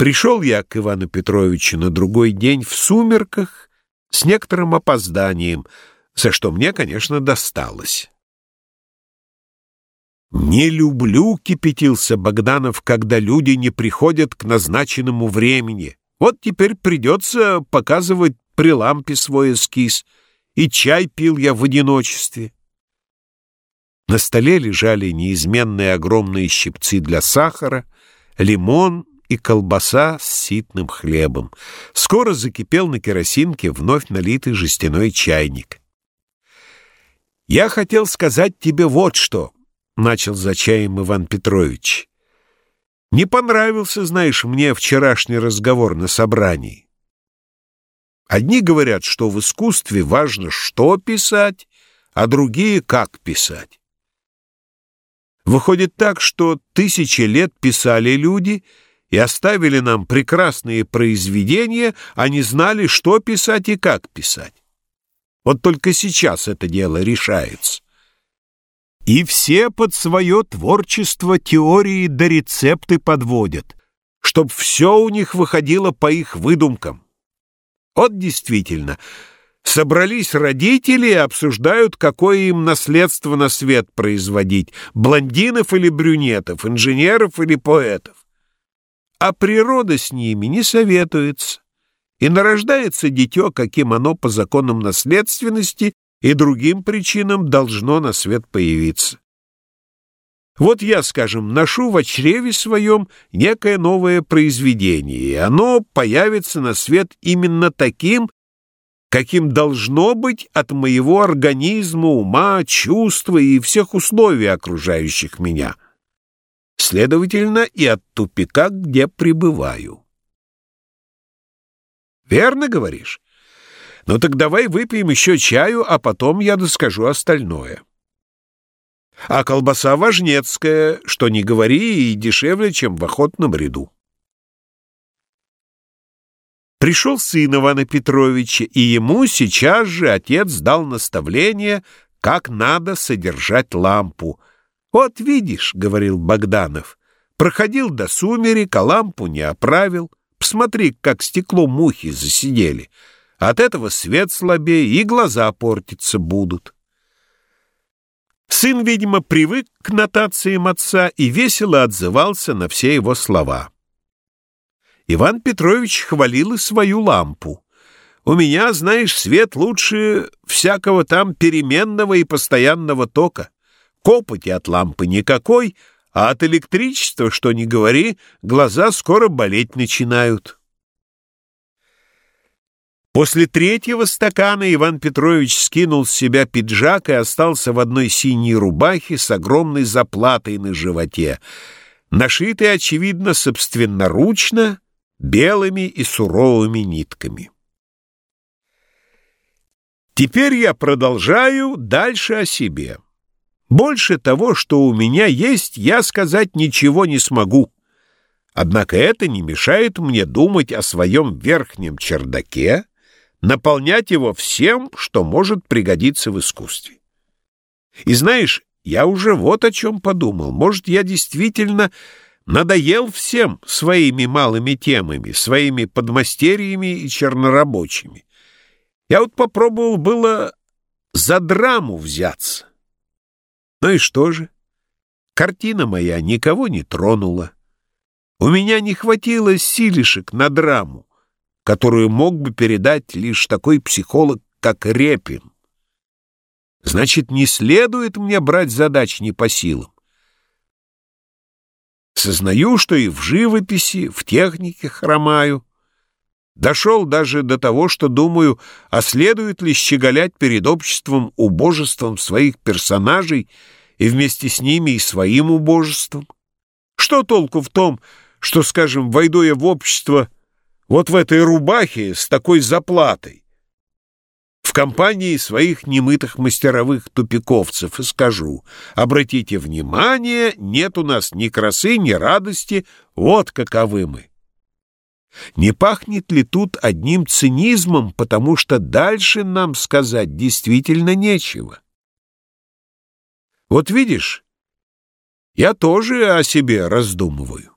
Пришел я к Ивану Петровичу на другой день в сумерках с некоторым опозданием, за что мне, конечно, досталось. «Не люблю», — кипятился Богданов, «когда люди не приходят к назначенному времени. Вот теперь придется показывать при лампе свой эскиз, и чай пил я в одиночестве». На столе лежали неизменные огромные щипцы для сахара, лимон и колбаса с ситным хлебом. Скоро закипел на керосинке вновь налитый жестяной чайник. «Я хотел сказать тебе вот что», — начал за чаем Иван Петрович. «Не понравился, знаешь, мне вчерашний разговор на собрании. Одни говорят, что в искусстве важно, что писать, а другие — как писать. Выходит так, что тысячи лет писали люди — и оставили нам прекрасные произведения, а не знали, что писать и как писать. Вот только сейчас это дело решается. И все под свое творчество теории да рецепты подводят, чтоб все у них выходило по их выдумкам. Вот действительно, собрались родители и обсуждают, какое им наследство на свет производить, блондинов или брюнетов, инженеров или поэтов а природа с ними не советуется, и нарождается дитё, каким оно по законам наследственности и другим причинам должно на свет появиться. Вот я, скажем, ношу в чреве своем некое новое произведение, и оно появится на свет именно таким, каким должно быть от моего организма, ума, чувства и всех условий окружающих меня — следовательно, и от тупика, где пребываю. Верно говоришь? Ну так давай выпьем еще чаю, а потом я доскажу остальное. А колбаса важнецкая, что не говори, и дешевле, чем в охотном ряду. Пришел сын Ивана Петровича, и ему сейчас же отец дал наставление, как надо содержать лампу — «Вот видишь», — говорил Богданов, — «проходил до сумерек, а лампу не оправил. Посмотри, как стекло мухи засидели. От этого свет слабее, и глаза портиться будут». Сын, видимо, привык к нотациям отца и весело отзывался на все его слова. Иван Петрович хвалил и свою лампу. «У меня, знаешь, свет лучше всякого там переменного и постоянного тока. Копоти от лампы никакой, а от электричества, что ни говори, глаза скоро болеть начинают. После третьего стакана Иван Петрович скинул с себя пиджак и остался в одной синей рубахе с огромной заплатой на животе, нашитой, очевидно, собственноручно, белыми и суровыми нитками. Теперь я продолжаю дальше о себе. Больше того, что у меня есть, я сказать ничего не смогу. Однако это не мешает мне думать о своем верхнем чердаке, наполнять его всем, что может пригодиться в искусстве. И знаешь, я уже вот о чем подумал. Может, я действительно надоел всем своими малыми темами, своими подмастерьями и чернорабочими. Я вот попробовал было за драму взяться. Ну и что же? Картина моя никого не тронула. У меня не хватило силишек на драму, которую мог бы передать лишь такой психолог, как Репин. Значит, не следует мне брать задач не по силам. Сознаю, что и в живописи, в технике хромаю. Дошел даже до того, что думаю, а следует ли щеголять перед обществом убожеством своих персонажей и вместе с ними и своим убожеством? Что толку в том, что, скажем, войду я в общество вот в этой рубахе с такой заплатой, в компании своих немытых мастеровых тупиковцев и скажу, обратите внимание, нет у нас ни красы, ни радости, вот каковы мы. Не пахнет ли тут одним цинизмом, потому что дальше нам сказать действительно нечего? Вот видишь, я тоже о себе раздумываю.